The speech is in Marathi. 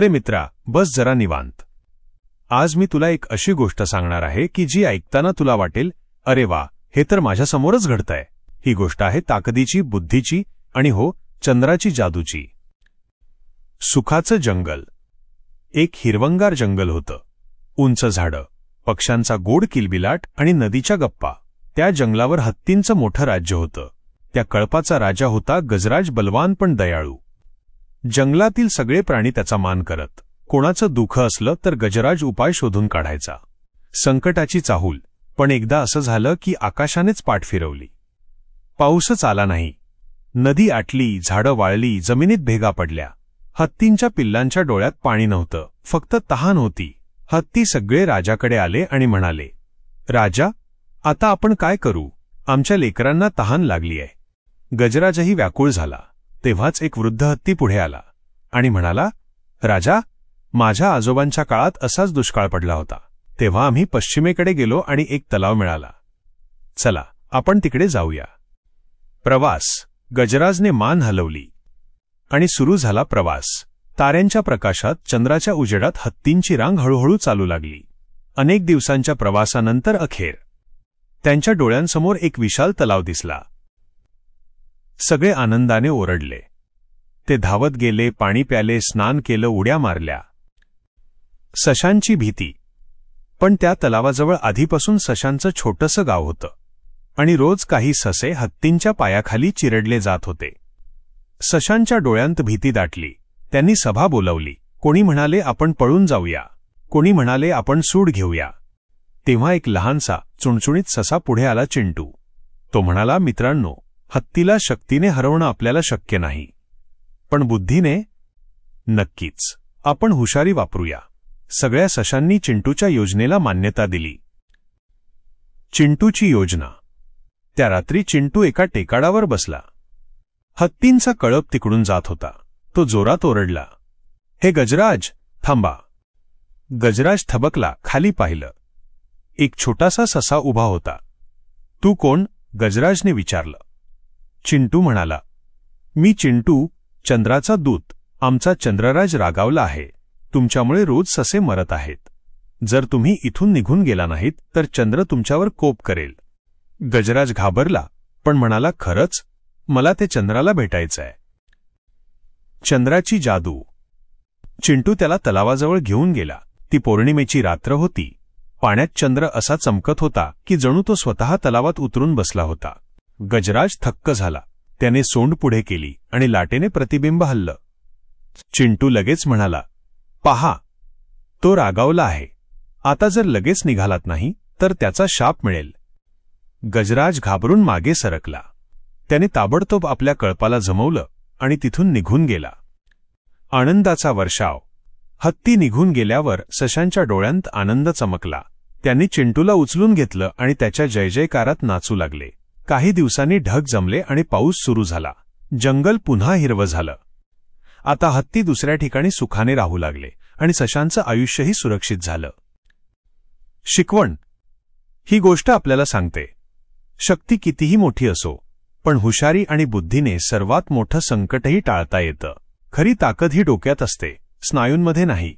अरे मित्रा बस जरा निवांत. आज मी तुला एक अशी गोष्ट सांगणार आहे की जी ऐकताना तुला वाटेल अरे वा हे तर माझ्यासमोरच घडतंय. ही गोष्ट आहे ताकदीची बुद्धीची आणि हो चंद्राची जादूची. सुखाचं जंगल. एक हिरवंगार जंगल होतं. उंच झाडं पक्ष्यांचा गोड किलबिलाट आणि नदीच्या गप्पा. त्या जंगलावर हत्तींचं मोठं राज्य होतं. त्या कळपाचा राजा होता गजराज बलवान पण दयाळू. जंगलातील सगळे प्राणी त्याचा मान करत. कोणाचं दुःख असलं तर गजराज उपाय शोधून काढायचा. संकटाची चाहूल. पण एकदा असं झालं की आकाशानेच पाठ फिरवली. पाऊसच आला नाही. नदी आटली झाडं वाळली जमिनीत भेगा पडल्या. हत्तींच्या पिल्लांच्या डोळ्यात पाणी नव्हतं. फक्त तहान होती. हत्ती सगळे राजाकडे आले आणि म्हणाले राजा आता आपण काय करू? आमच्या लेकरांना तहान लागली आहे. गजराजही व्याकुळ झाला. तेव्हाच एक वृद्ध हत्ती पुढे आला आणि म्हणाला राजा माझ्या आजोबांच्या काळात असाच दुष्काळ पडला होता. तेव्हा आम्ही पश्चिमेकडे गेलो आणि एक तलाव मिळाला. चला आपण तिकडे जाऊया. प्रवास. गजराजने मान हलवली. आणि सुरू झाला प्रवास. ताऱ्यांच्या प्रकाशात चंद्राच्या उजेडात हत्तींची रांग हळूहळू चालू लागली. अनेक दिवसांच्या प्रवासानंतर अखेर. त्यांच्या डोळ्यांसमोर एक विशाल तलाव दिसला. सगळे आनंदाने ओरडले. ते धावत गेले पाणी प्याले स्नान केलं उड्या मारल्या. सशांची भीती. पण त्या तलावाजवळ आधीपासून सशांचं छोटंसं गाव होतं. आणि रोज काही ससे हत्तींच्या पायाखाली चिरडले जात होते. सशांच्या डोळ्यांत भीती दाटली. त्यांनी सभा बोलावली. कोणी म्हणाले आपण पळून जाऊया. कोणी म्हणाले आपण सूड घेऊया. तेव्हा एक लहानसा चुणचुणीत ससा पुढे आला चिंटू. तो म्हणाला मित्रांनो हत्तीला शक्तीने हरवणं आपल्याला शक्य नाही. पण बुद्धीने? नक्कीच. आपण हुशारी वापरूया. सगळ्या सशांनी चिंटूच्या योजनेला मान्यता दिली. चिंटूची योजना. त्या रात्री चिंटू एका टेकाडावर बसला. हत्तींचा कळप तिकडून जात होता. तो जोरात ओरडला. हे गजराज थांबा. गजराज थबकला खाली पाहिलं. एक छोटासा ससा उभा होता. तू कोण? गजराजने विचारलं. चिंटू म्हणाला मी चिंटू चंद्राचा दूत. आमचा चंद्रराज रागावला आहे. तुमच्यामुळे रोज ससे मरत आहेत. जर तुम्ही इथून निघून गेला नाहीत तर चंद्र तुमच्यावर कोप करेल. गजराज घाबरला पण म्हणाला खरंच? मला ते चंद्राला भेटायचंय. चंद्राची जादू. चिंटू त्याला तलावाजवळ घेऊन गेला. ती पौर्णिमेची रात्र होती. पाण्यात चंद्र असा चमकत होता की जणू तो स्वतः तलावात उतरून बसला होता. गजराज थक्क झाला. त्याने सोंड पुढे केली आणि लाटेने प्रतिबिंब हल्लं. चिंटू लगेच म्हणाला पहा तो रागावला आहे. आता जर लगेच निघालात नाही तर त्याचा शाप मिळेल. गजराज घाबरून मागे सरकला. त्याने ताबडतोब आपल्या कळपाला जमवलं आणि तिथून निघून गेला. आनंदाचा वर्षाव. हत्ती निघून गेल्यावर सशांच्या डोळ्यांत आनंद चमकला. त्यांनी चिंटूला उचलून घेतलं आणि त्याच्या जयजयकारात नाचू लागले. काही दिवसांनी ढग जमले आणि पाऊस सुरू झाला. जंगल पुन्हा हिरवं झालं. आता हत्ती दुसऱ्या ठिकाणी सुखाने राहू लागले आणि सशांचं आयुष्यही सुरक्षित झालं. शिकवण. ही गोष्ट आपल्याला सांगते. शक्ती कितीही मोठी असो पण हुशारी आणि बुद्धीने सर्वात मोठं संकटही टाळता येतं. खरी ताकद ही डोक्यात असते स्नायूंमध्ये नाही.